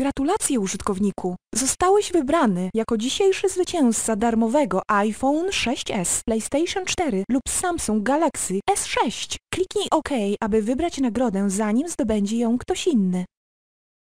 Gratulacje użytkowniku! Zostałeś wybrany jako dzisiejszy zwycięzca darmowego iPhone 6s, PlayStation 4 lub Samsung Galaxy S6. Kliknij OK, aby wybrać nagrodę zanim zdobędzie ją ktoś inny.